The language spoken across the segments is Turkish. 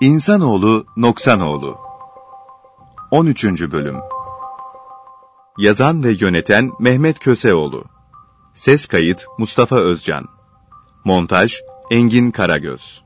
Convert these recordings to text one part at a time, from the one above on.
İnsanoğlu Noksanoğlu 13. Bölüm Yazan ve yöneten Mehmet Köseoğlu Ses kayıt Mustafa Özcan Montaj Engin Karagöz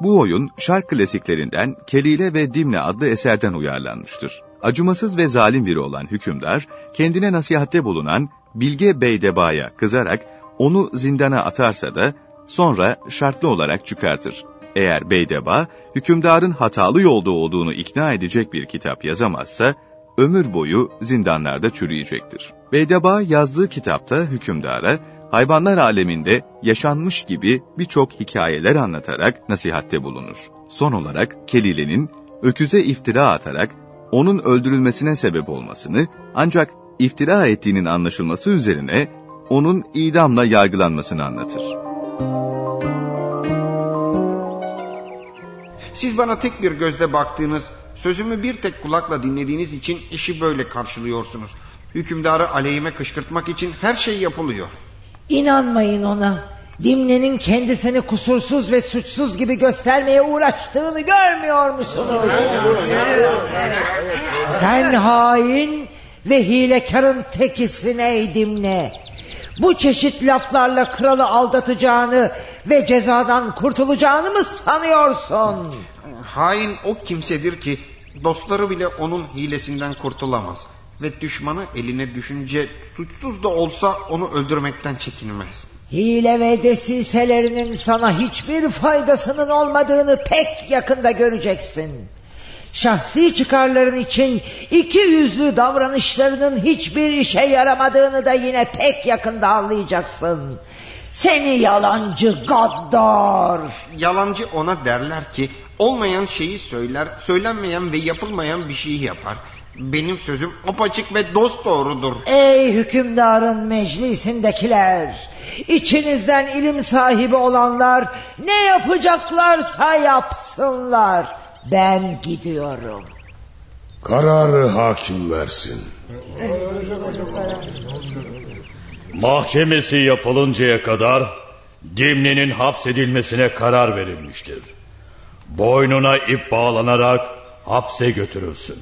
Bu oyun şark klasiklerinden Kelile ve Dimne adlı eserden uyarlanmıştır. Acımasız ve zalim biri olan hükümdar, kendine nasihatte bulunan Bilge Beydeba'ya kızarak onu zindana atarsa da sonra şartlı olarak çıkartır. Eğer Beydeba, hükümdarın hatalı yolda olduğunu ikna edecek bir kitap yazamazsa, ömür boyu zindanlarda çürüyecektir. Beydeba yazdığı kitapta hükümdara, hayvanlar aleminde yaşanmış gibi birçok hikayeler anlatarak nasihatte bulunur. Son olarak Kelile'nin öküze iftira atarak onun öldürülmesine sebep olmasını ancak iftira ettiğinin anlaşılması üzerine onun idamla yargılanmasını anlatır. Siz bana tek bir gözle baktığınız, sözümü bir tek kulakla dinlediğiniz için işi böyle karşılıyorsunuz. Hükümdarı aleyhime kışkırtmak için her şey yapılıyor. İnanmayın ona. Dimne'nin kendisini kusursuz ve suçsuz gibi göstermeye uğraştığını görmüyor musunuz? Sen hain ve hilekarın tekisin ey Dimne. Bu çeşit laflarla kralı aldatacağını ve cezadan kurtulacağını mı sanıyorsun? Hain o kimsedir ki dostları bile onun hilesinden kurtulamaz. Ve düşmanı eline düşünce suçsuz da olsa onu öldürmekten çekinmez. Hile ve desiselerinin sana hiçbir faydasının olmadığını pek yakında göreceksin. Şahsi çıkarların için iki yüzlü davranışlarının hiçbir işe yaramadığını da yine pek yakında anlayacaksın. Seni yalancı gaddar. Yalancı ona derler ki olmayan şeyi söyler, söylenmeyen ve yapılmayan bir şeyi yapar. Benim sözüm apaçık ve dost doğrudur. Ey hükümdarın meclisindekiler! İçinizden ilim sahibi olanlar ne yapacaklarsa yapsınlar. Ben gidiyorum. Kararı hakim versin. Mahkemesi yapılıncaya kadar Dimli'nin hapsedilmesine karar verilmiştir. Boynuna ip bağlanarak hapse götürülsün.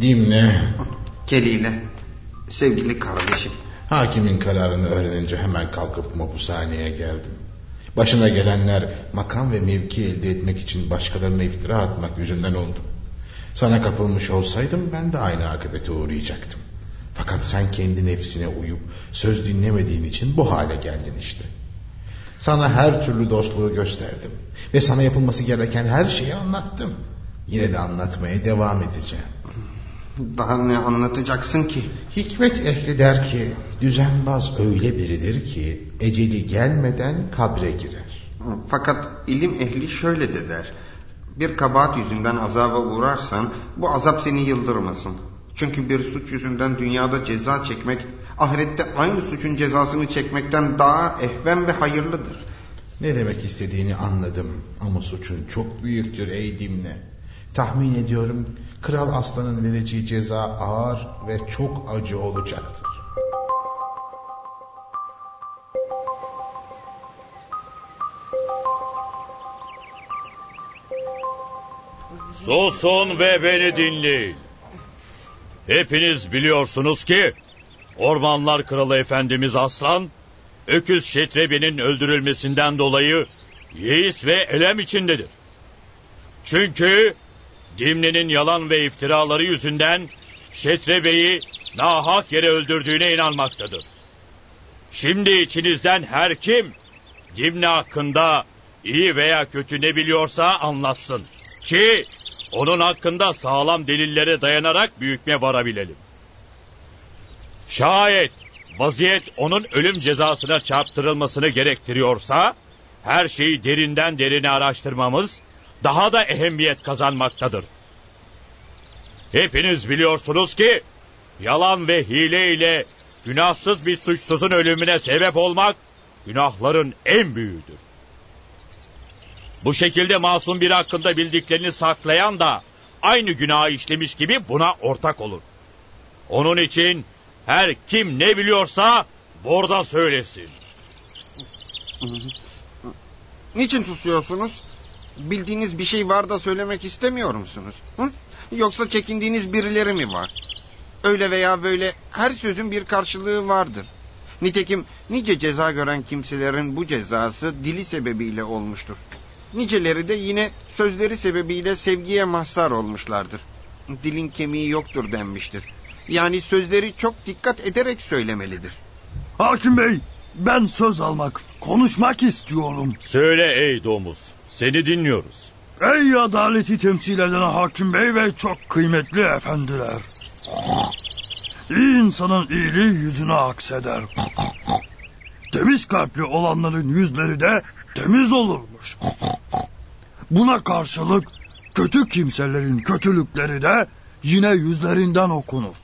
Dimne. Keliyle. Sevgili kardeşim. Hakimin kararını öğrenince hemen kalkıp mapushaneye geldim. Başına gelenler makam ve mevki elde etmek için başkalarına iftira atmak yüzünden oldu. Sana kapılmış olsaydım ben de aynı akıbete uğrayacaktım. Fakat sen kendi nefsine uyup söz dinlemediğin için bu hale geldin işte. Sana her türlü dostluğu gösterdim ve sana yapılması gereken her şeyi anlattım. Yine de anlatmaya devam edeceğim. Daha ne anlatacaksın ki? Hikmet ehli der ki düzenbaz öyle biridir ki eceli gelmeden kabre girer. Fakat ilim ehli şöyle de der. Bir kabahat yüzünden azaba uğrarsan bu azap seni yıldırmasın. Çünkü bir suç yüzünden dünyada ceza çekmek ahirette aynı suçun cezasını çekmekten daha ehven ve hayırlıdır. Ne demek istediğini anladım ama suçun çok büyüktür ey Dimne. Tahmin ediyorum Kral Aslan'ın vereceği ceza ağır ve çok acı olacaktır. Susun ve beni dinleyin. Hepiniz biliyorsunuz ki Ormanlar Kralı Efendimiz Aslan Öküz Şetrebi'nin öldürülmesinden dolayı yeis ve elem içindedir. Çünkü Dimli'nin yalan ve iftiraları yüzünden Şetrebe'yi nahak yere öldürdüğüne inanmaktadır. Şimdi içinizden her kim Dimli hakkında iyi veya kötü ne biliyorsa anlatsın. Ki onun hakkında sağlam delillere dayanarak büyükme varabilelim. Şayet vaziyet onun ölüm cezasına çarptırılmasını gerektiriyorsa her şeyi derinden derine araştırmamız daha da ehemmiyet kazanmaktadır. Hepiniz biliyorsunuz ki yalan ve hile ile günahsız bir suçsuzun ölümüne sebep olmak günahların en büyüğüdür. Bu şekilde masum bir hakkında bildiklerini saklayan da aynı günahı işlemiş gibi buna ortak olur. Onun için her kim ne biliyorsa burada söylesin. Niçin susuyorsunuz? Bildiğiniz bir şey var da söylemek istemiyor musunuz? Hı? Yoksa çekindiğiniz birileri mi var? Öyle veya böyle her sözün bir karşılığı vardır. Nitekim nice ceza gören kimselerin bu cezası dili sebebiyle olmuştur. Niceleri de yine sözleri sebebiyle sevgiye mahzar olmuşlardır. Dilin kemiği yoktur denmiştir. Yani sözleri çok dikkat ederek söylemelidir. Hakim Bey, ben söz almak, konuşmak istiyorum. Söyle ey domuz, seni dinliyoruz. Ey adaleti temsil eden hakim bey ve çok kıymetli efendiler. İyi insanın iyiliği yüzüne akseder. Temiz kalpli olanların yüzleri de temiz olurmuş. Buna karşılık kötü kimselerin kötülükleri de yine yüzlerinden okunur.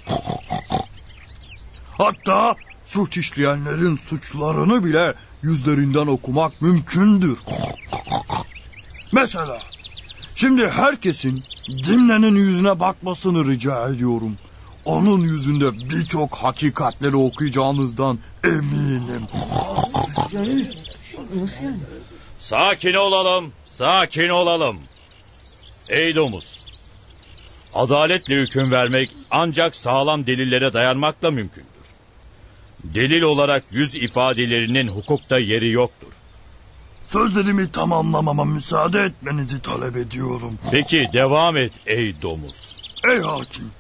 Hatta suç işleyenlerin suçlarını bile yüzlerinden okumak mümkündür. Mesela şimdi herkesin Dimne'nin yüzüne bakmasını rica ediyorum. Onun yüzünde birçok hakikatleri okuyacağınızdan eminim. Sakin olalım, sakin olalım. Ey domuz, adaletle hüküm vermek ancak sağlam delillere dayanmakla mümkündür. Delil olarak yüz ifadelerinin hukukta yeri yoktur. Sözlerimi tamamlamama müsaade etmenizi talep ediyorum. Peki devam et ey domuz. Ey hakim,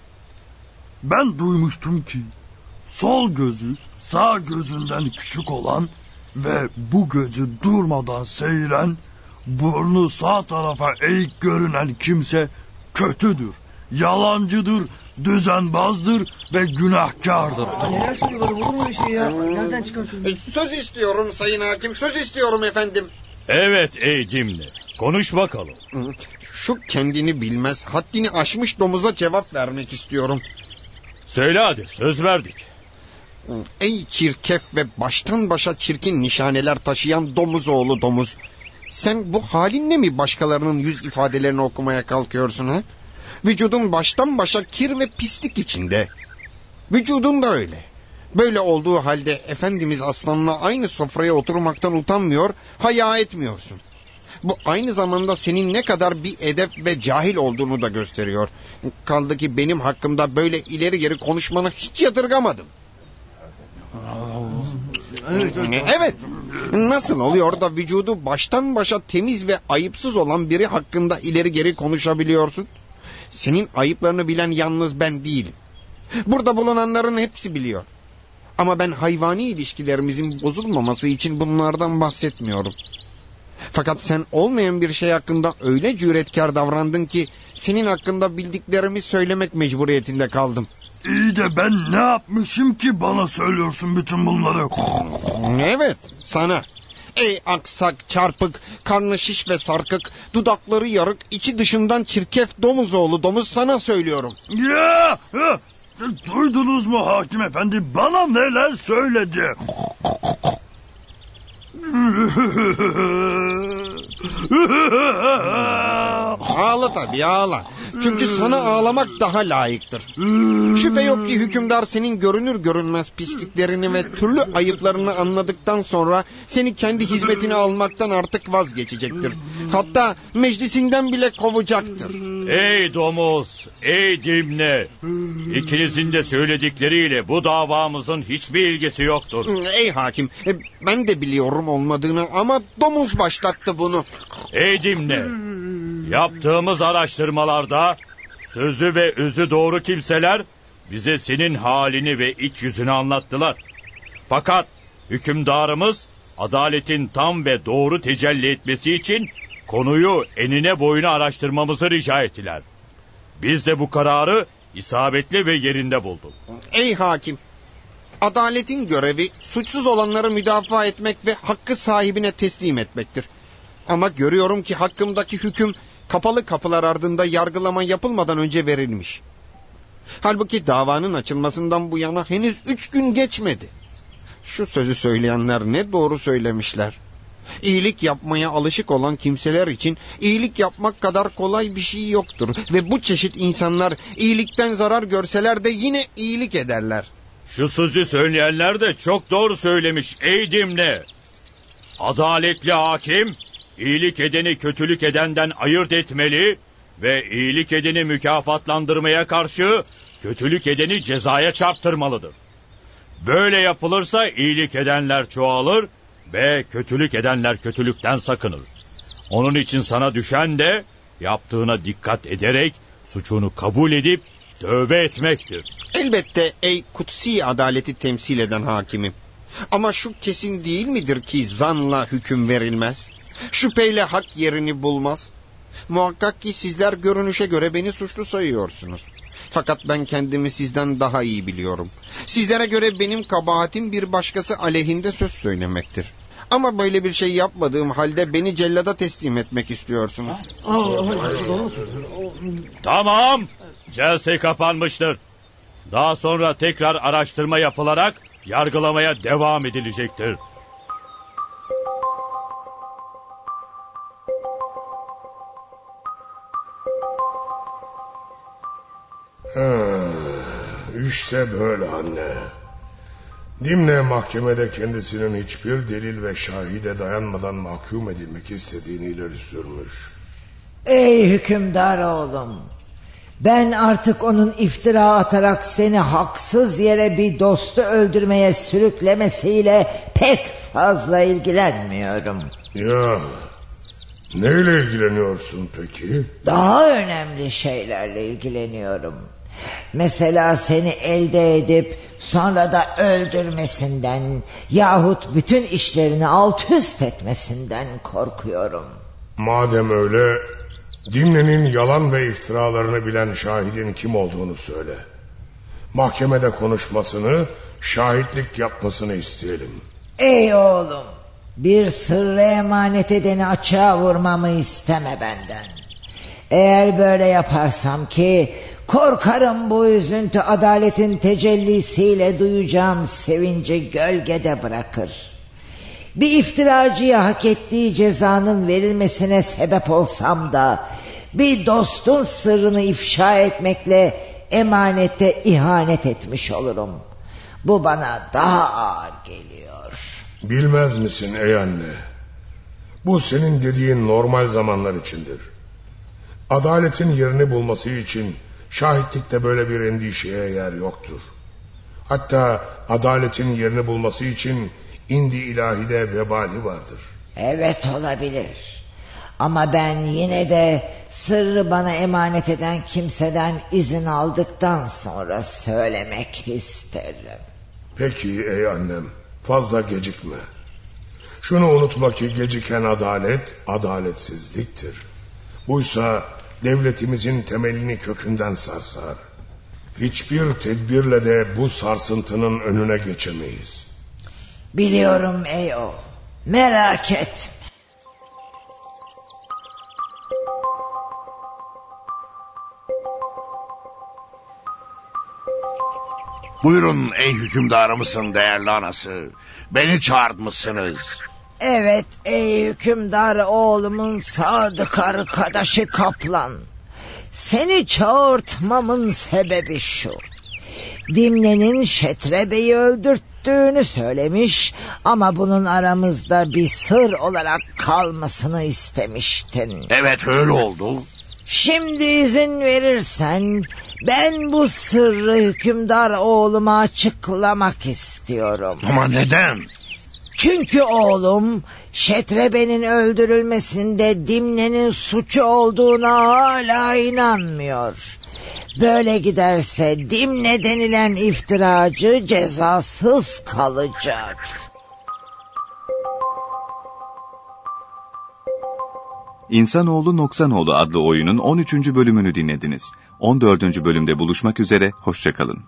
ben duymuştum ki sol gözü sağ gözünden küçük olan ve bu gözü durmadan seyren, burnu sağ tarafa eğik görünen kimse kötüdür, yalancıdır, düzenbazdır ve günahkardır. Neler söylüyorlar olur mu şey ya? Nereden çıkartıyorsun? E, Söz istiyorum sayın hakim, söz istiyorum efendim. Evet ey Dimle, konuş bakalım. Şu kendini bilmez, haddini aşmış domuza cevap vermek istiyorum. Söyle hadi, söz verdik. Ey çirkef ve baştan başa çirkin nişaneler taşıyan domuz oğlu domuz. Sen bu halinle mi başkalarının yüz ifadelerini okumaya kalkıyorsun ha? Vücudun baştan başa kir ve pislik içinde. Vücudun da öyle. Böyle olduğu halde Efendimiz Aslan'la aynı sofraya oturmaktan utanmıyor, haya etmiyorsun. Bu aynı zamanda senin ne kadar bir edep ve cahil olduğunu da gösteriyor. Kaldı ki benim hakkımda böyle ileri geri konuşmanı hiç yadırgamadım. Evet. Nasıl oluyor da vücudu baştan başa temiz ve ayıpsız olan biri hakkında ileri geri konuşabiliyorsun? Senin ayıplarını bilen yalnız ben değilim. Burada bulunanların hepsi biliyor. Ama ben hayvani ilişkilerimizin bozulmaması için bunlardan bahsetmiyorum. Fakat sen olmayan bir şey hakkında öyle cüretkar davrandın ki senin hakkında bildiklerimi söylemek mecburiyetinde kaldım. İyi de ben ne yapmışım ki bana söylüyorsun bütün bunları? Evet, sana. Ey aksak, çarpık, karnı şiş ve sarkık, dudakları yarık, içi dışından çirkef domuz oğlu domuz sana söylüyorum. Ya! ya! Duydunuz mu hakim efendi bana neler söyledi? Ağla tabii ağla. Çünkü sana ağlamak daha layıktır. Şüphe yok ki hükümdar senin görünür görünmez pisliklerini ve türlü ayıplarını anladıktan sonra seni kendi hizmetine almaktan artık vazgeçecektir. Hatta meclisinden bile kovacaktır. Ey domuz, ey Dimle. İkinizin de söyledikleriyle bu davamızın hiçbir ilgisi yoktur. Ey hakim, e, ben de biliyorum olmadığını ama domuz başlattı bunu. Ey Dimle, yaptığımız araştırmalarda sözü ve özü doğru kimseler bize senin halini ve iç yüzünü anlattılar. Fakat hükümdarımız adaletin tam ve doğru tecelli etmesi için konuyu enine boyuna araştırmamızı rica ettiler. Biz de bu kararı isabetli ve yerinde bulduk. Ey hakim, adaletin görevi suçsuz olanları müdafaa etmek ve hakkı sahibine teslim etmektir. Ama görüyorum ki hakkımdaki hüküm kapalı kapılar ardında yargılama yapılmadan önce verilmiş. Halbuki davanın açılmasından bu yana henüz üç gün geçmedi. Şu sözü söyleyenler ne doğru söylemişler. İyilik yapmaya alışık olan kimseler için iyilik yapmak kadar kolay bir şey yoktur. Ve bu çeşit insanlar iyilikten zarar görseler de yine iyilik ederler. Şu sözü söyleyenler de çok doğru söylemiş ey Dimne. Adaletli hakim, iyilik edeni kötülük edenden ayırt etmeli ve iyilik edeni mükafatlandırmaya karşı kötülük edeni cezaya çarptırmalıdır. Böyle yapılırsa iyilik edenler çoğalır ve kötülük edenler kötülükten sakınır. Onun için sana düşen de yaptığına dikkat ederek suçunu kabul edip tövbe etmektir. Elbette ey kutsi adaleti temsil eden hakimim. Ama şu kesin değil midir ki zanla hüküm verilmez? Şüpheyle hak yerini bulmaz. Muhakkak ki sizler görünüşe göre beni suçlu sayıyorsunuz. Fakat ben kendimi sizden daha iyi biliyorum. Sizlere göre benim kabahatim bir başkası aleyhinde söz söylemektir. Ama böyle bir şey yapmadığım halde beni cellada teslim etmek istiyorsunuz. Tamam, celse kapanmıştır. Daha sonra tekrar araştırma yapılarak yargılamaya devam edilecektir. İşte böyle anne. Dimne mahkemede kendisinin hiçbir delil ve şahide dayanmadan mahkum edilmek istediğini ileri sürmüş. Ey hükümdar oğlum. Ben artık onun iftira atarak seni haksız yere bir dostu öldürmeye sürüklemesiyle pek fazla ilgilenmiyorum. Ya neyle ilgileniyorsun peki? Daha önemli şeylerle ilgileniyorum. Mesela seni elde edip sonra da öldürmesinden yahut bütün işlerini alt üst etmesinden korkuyorum. Madem öyle Dimne'nin yalan ve iftiralarını bilen şahidin kim olduğunu söyle. Mahkemede konuşmasını, şahitlik yapmasını isteyelim. Ey oğlum, bir sırrı emanet edeni açığa vurmamı isteme benden. Eğer böyle yaparsam ki korkarım bu üzüntü adaletin tecellisiyle duyacağım sevinci gölgede bırakır. Bir iftiracıya hak ettiği cezanın verilmesine sebep olsam da bir dostun sırrını ifşa etmekle emanete ihanet etmiş olurum. Bu bana daha ağır geliyor. Bilmez misin ey anne? Bu senin dediğin normal zamanlar içindir. Adaletin yerini bulması için şahitlikte böyle bir endişeye yer yoktur. Hatta adaletin yerini bulması için indi ilahide vebali vardır. Evet olabilir. Ama ben yine de sırrı bana emanet eden kimseden izin aldıktan sonra söylemek isterim. Peki ey annem fazla gecikme. Şunu unutma ki geciken adalet adaletsizliktir. Buysa devletimizin temelini kökünden sarsar. Hiçbir tedbirle de bu sarsıntının önüne geçemeyiz. Biliyorum ey oğul. Merak etme. Buyurun ey hükümdarımızın değerli anası. Beni çağırtmışsınız. Evet ey hükümdar oğlumun sadık arkadaşı Kaplan. Seni çağırtmamın sebebi şu. Dimne'nin Şetrebe'yi öldürttüğünü söylemiş ama bunun aramızda bir sır olarak kalmasını istemiştin. Evet öyle oldu. Şimdi izin verirsen ben bu sırrı hükümdar oğluma açıklamak istiyorum. Ama neden? Çünkü oğlum Şetrebe'nin öldürülmesinde Dimne'nin suçu olduğuna hala inanmıyor. Böyle giderse Dimne denilen iftiracı cezasız kalacak. İnsanoğlu Noksanoğlu adlı oyunun 13. bölümünü dinlediniz. 14. bölümde buluşmak üzere, hoşçakalın.